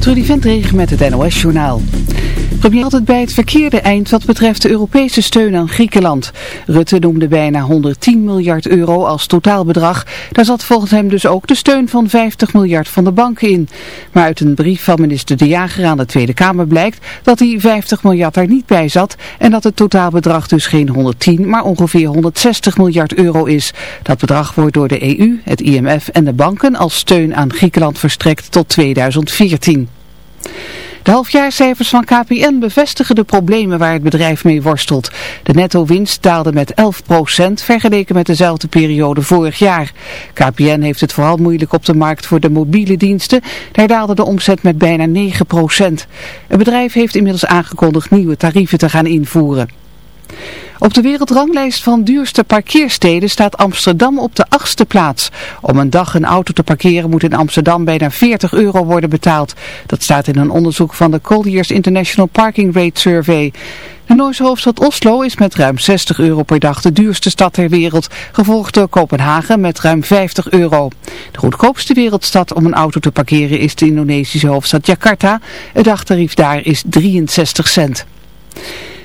Trudy Ventregen met het NOS-journaal. Premier altijd bij het verkeerde eind wat betreft de Europese steun aan Griekenland. Rutte noemde bijna 110 miljard euro als totaalbedrag. Daar zat volgens hem dus ook de steun van 50 miljard van de banken in. Maar uit een brief van minister De Jager aan de Tweede Kamer blijkt dat die 50 miljard daar niet bij zat. En dat het totaalbedrag dus geen 110, maar ongeveer 160 miljard euro is. Dat bedrag wordt door de EU, het IMF en de banken als steun aan Griekenland verstrekt tot 2014. De halfjaarcijfers van KPN bevestigen de problemen waar het bedrijf mee worstelt. De netto-winst daalde met 11% vergeleken met dezelfde periode vorig jaar. KPN heeft het vooral moeilijk op de markt voor de mobiele diensten. Daar daalde de omzet met bijna 9%. Het bedrijf heeft inmiddels aangekondigd nieuwe tarieven te gaan invoeren. Op de wereldranglijst van duurste parkeersteden staat Amsterdam op de achtste plaats. Om een dag een auto te parkeren moet in Amsterdam bijna 40 euro worden betaald. Dat staat in een onderzoek van de Colliers International Parking Rate Survey. De Noorse hoofdstad Oslo is met ruim 60 euro per dag de duurste stad ter wereld, gevolgd door Kopenhagen met ruim 50 euro. De goedkoopste wereldstad om een auto te parkeren is de Indonesische hoofdstad Jakarta. Het dagtarief daar is 63 cent.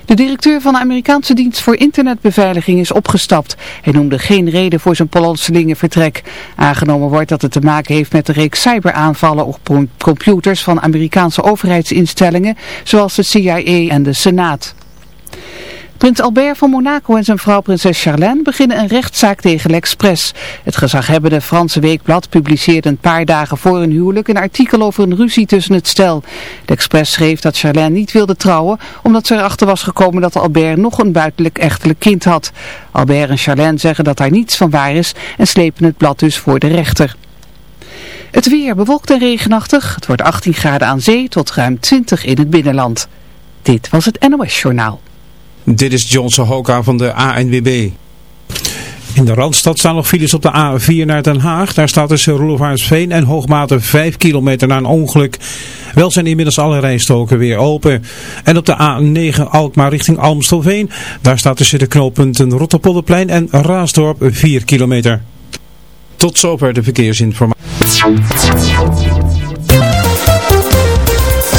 De directeur van de Amerikaanse dienst voor internetbeveiliging is opgestapt. Hij noemde geen reden voor zijn plotselinge vertrek. Aangenomen wordt dat het te maken heeft met de reeks cyberaanvallen op computers van Amerikaanse overheidsinstellingen, zoals de CIA en de Senaat. Prins Albert van Monaco en zijn vrouw prinses Charlène beginnen een rechtszaak tegen L'Express. Het gezaghebbende Franse weekblad publiceerde een paar dagen voor hun huwelijk een artikel over een ruzie tussen het stel. L'Express schreef dat Charlène niet wilde trouwen omdat ze erachter was gekomen dat Albert nog een buitenlijk echtelijk kind had. Albert en Charlène zeggen dat daar niets van waar is en slepen het blad dus voor de rechter. Het weer bewolkt en regenachtig. Het wordt 18 graden aan zee tot ruim 20 in het binnenland. Dit was het NOS Journaal. Dit is Johnson Hoka van de ANWB. In de Randstad staan nog files op de A4 naar Den Haag. Daar staat tussen Roelofaarsveen en Hoogmate 5 kilometer na een ongeluk. Wel zijn inmiddels alle rijstoken weer open. En op de A9 Alkmaar richting Almstelveen. Daar staat tussen de knooppunten Rotterpolderplein en Raasdorp 4 kilometer. Tot zover de verkeersinformatie.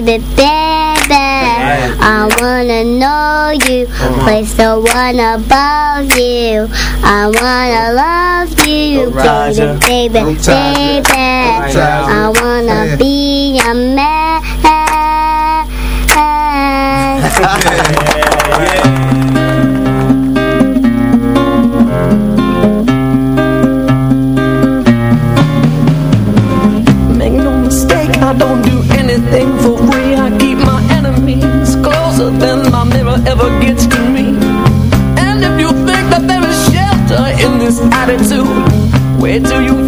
baby, baby. I wanna know you, place the one above you. I wanna love you, baby, baby, baby. I wanna be your man. this attitude? Where do you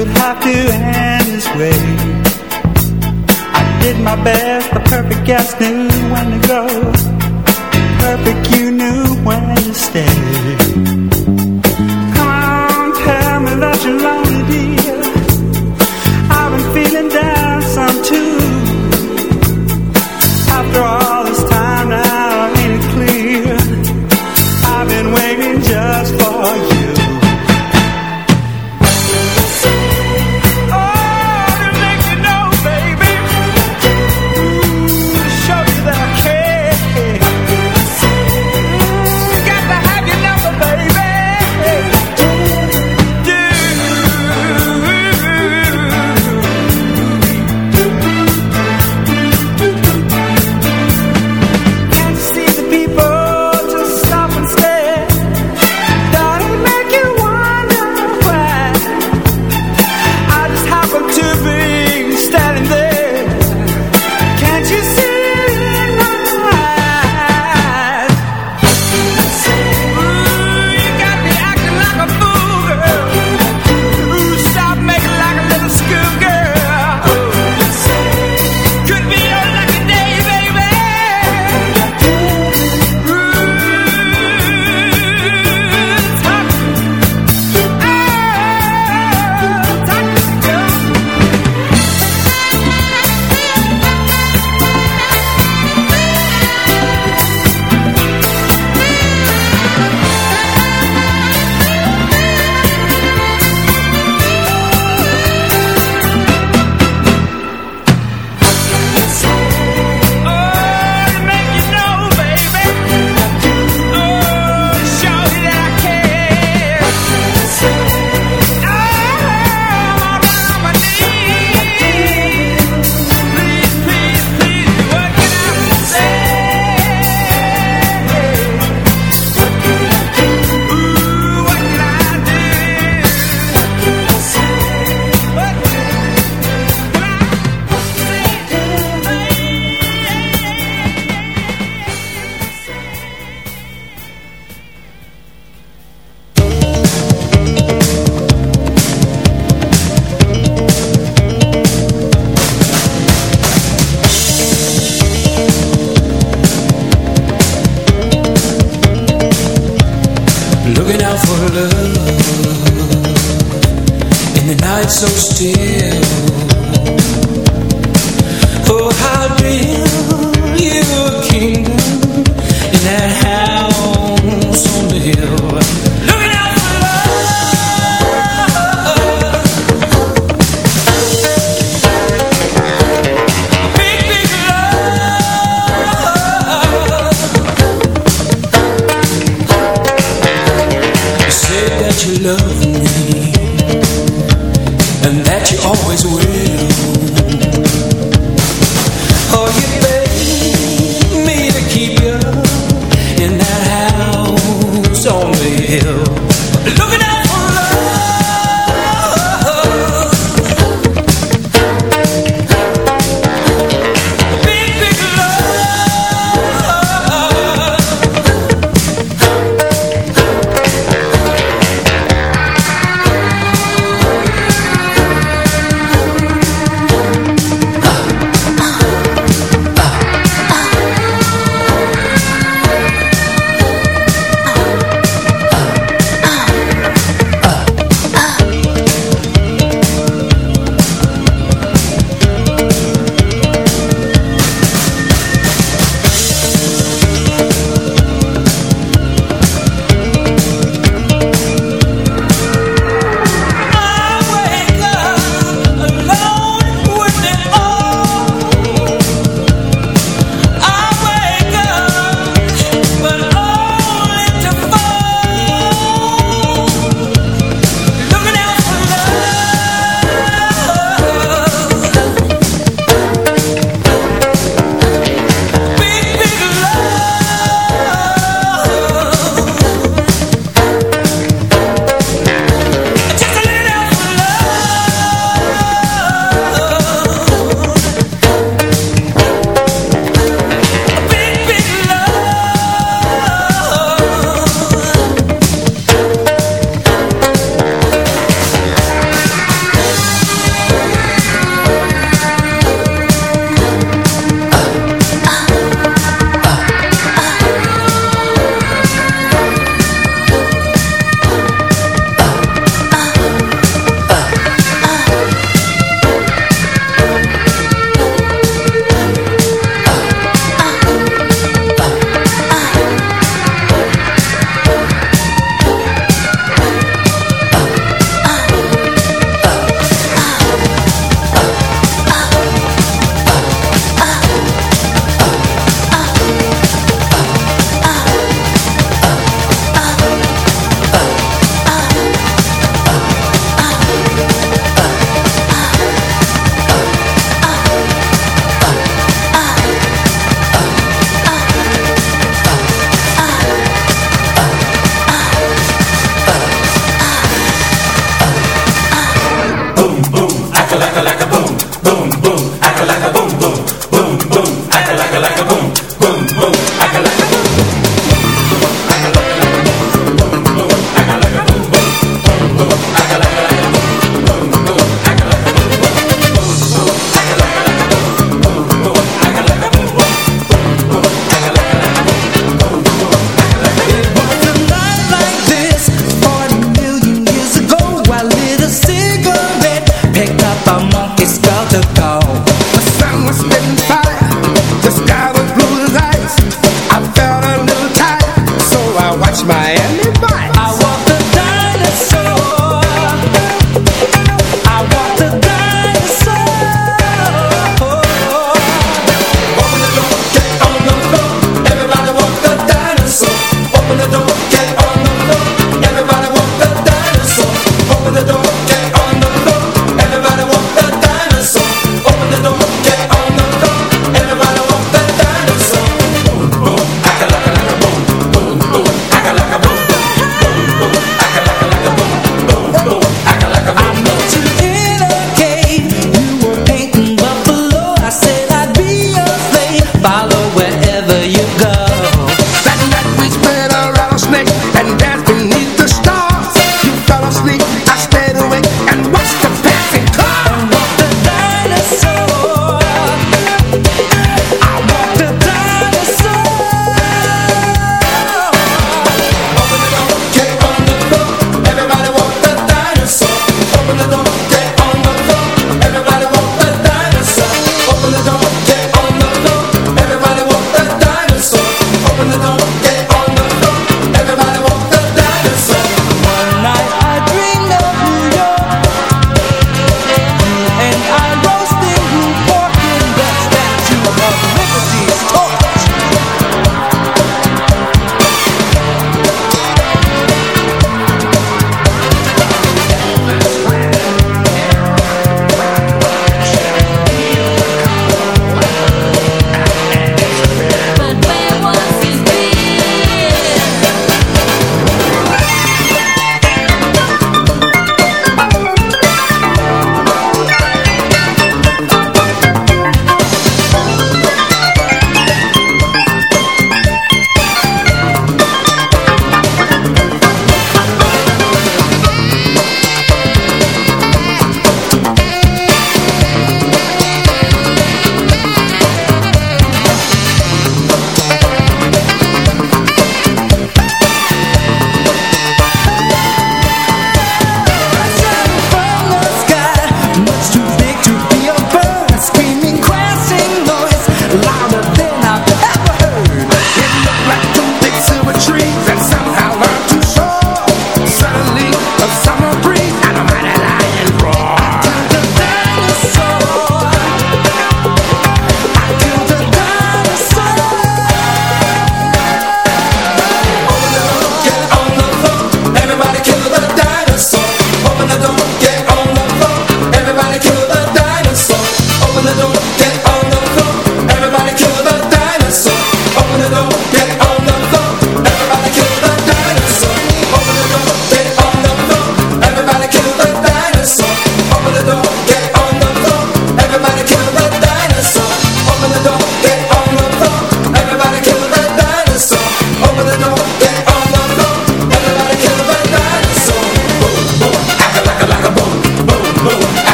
would have to end his way. I did my best, the perfect guest knew when to go. Perfect you knew when to stay. Come on, tell me that you love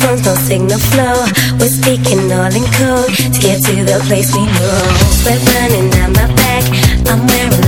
phones, no signal flow. We're speaking all in code to get to the place we know. We're running out my back. I'm wearing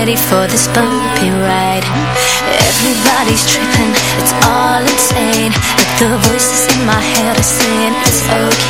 ready for this bumpy ride. Everybody's tripping, it's all insane. But the voices in my head are saying it's okay.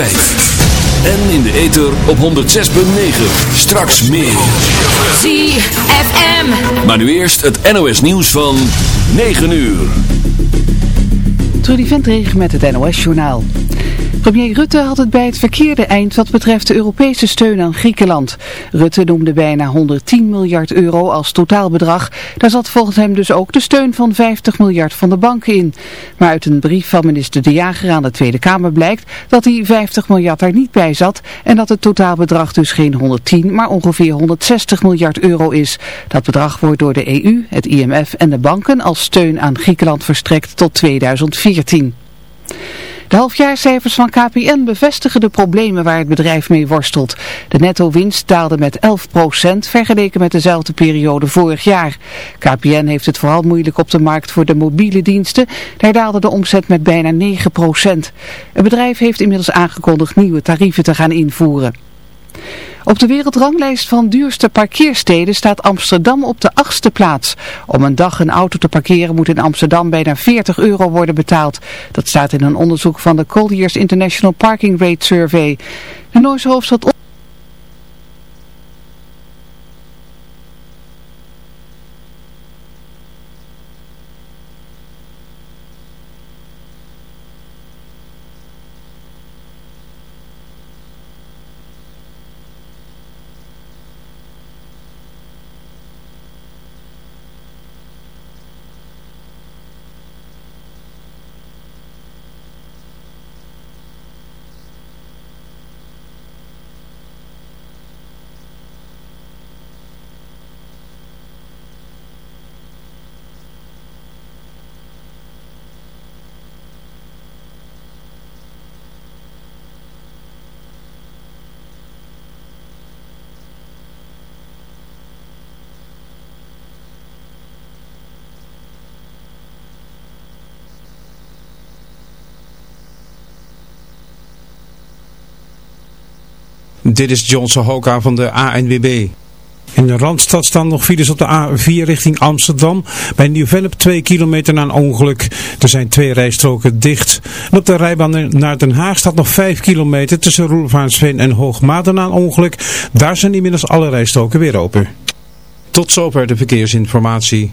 En in de ether op 106.9. Straks meer. ZFM. Maar nu eerst het NOS nieuws van 9 uur. Trudy Ventregen met het NOS-journaal. Premier Rutte had het bij het verkeerde eind wat betreft de Europese steun aan Griekenland. Rutte noemde bijna 110 miljard euro als totaalbedrag. Daar zat volgens hem dus ook de steun van 50 miljard van de banken in. Maar uit een brief van minister De Jager aan de Tweede Kamer blijkt dat die 50 miljard daar niet bij zat. En dat het totaalbedrag dus geen 110, maar ongeveer 160 miljard euro is. Dat bedrag wordt door de EU, het IMF en de banken als steun aan Griekenland verstrekt tot 2014. De halfjaarcijfers van KPN bevestigen de problemen waar het bedrijf mee worstelt. De netto-winst daalde met 11% vergeleken met dezelfde periode vorig jaar. KPN heeft het vooral moeilijk op de markt voor de mobiele diensten. Daar daalde de omzet met bijna 9%. Het bedrijf heeft inmiddels aangekondigd nieuwe tarieven te gaan invoeren. Op de wereldranglijst van duurste parkeersteden staat Amsterdam op de achtste plaats. Om een dag een auto te parkeren moet in Amsterdam bijna 40 euro worden betaald. Dat staat in een onderzoek van de Colliers International Parking Rate Survey. De Noorse hoofdstad Dit is John Sahoka van de ANWB. In de Randstad staan nog files op de A4 richting Amsterdam. Bij Nieuw-Vennep 2 kilometer na een ongeluk. Er zijn twee rijstroken dicht. En op de rijbaan naar Den Haag staat nog 5 kilometer tussen Roelvaansveen en Hoogmaten na een ongeluk. Daar zijn inmiddels alle rijstroken weer open. Tot zover de verkeersinformatie.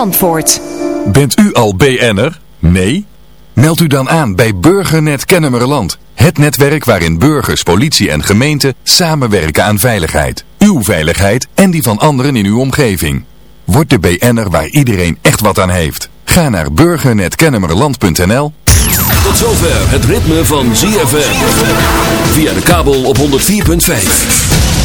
Zandvoort. Bent u al BN'er? Nee? Meld u dan aan bij Burgernet Kennemerland. Het netwerk waarin burgers, politie en gemeente samenwerken aan veiligheid. Uw veiligheid en die van anderen in uw omgeving. Word de BN'er waar iedereen echt wat aan heeft. Ga naar burgernetkennemerland.nl Tot zover het ritme van ZFM. Via de kabel op 104.5.